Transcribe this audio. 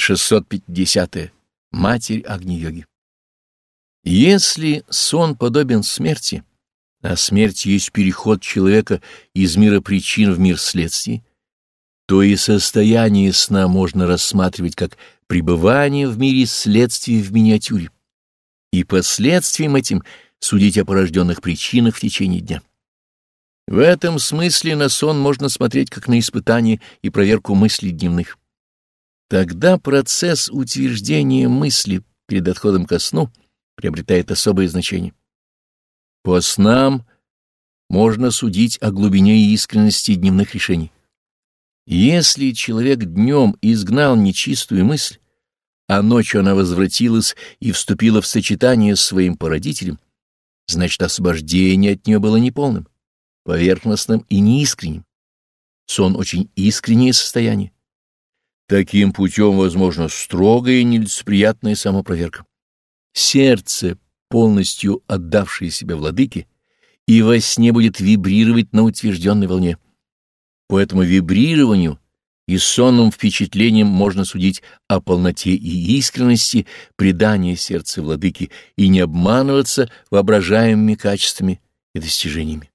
650. -е. Матерь Агни-йоги. Если сон подобен смерти, а смерть есть переход человека из мира причин в мир следствий, то и состояние сна можно рассматривать как пребывание в мире следствий в миниатюре, и последствием этим судить о порожденных причинах в течение дня. В этом смысле на сон можно смотреть как на испытание и проверку мыслей дневных. Тогда процесс утверждения мысли перед отходом ко сну приобретает особое значение. По снам можно судить о глубине и искренности дневных решений. Если человек днем изгнал нечистую мысль, а ночью она возвратилась и вступила в сочетание с своим породителем, значит, освобождение от нее было неполным, поверхностным и неискренним. Сон — очень искреннее состояние. Таким путем возможно строгая и нелицеприятная самопроверка. Сердце, полностью отдавшее себя владыке, и во сне будет вибрировать на утвержденной волне. По этому вибрированию и сонным впечатлением можно судить о полноте и искренности предания сердца владыки и не обманываться воображаемыми качествами и достижениями.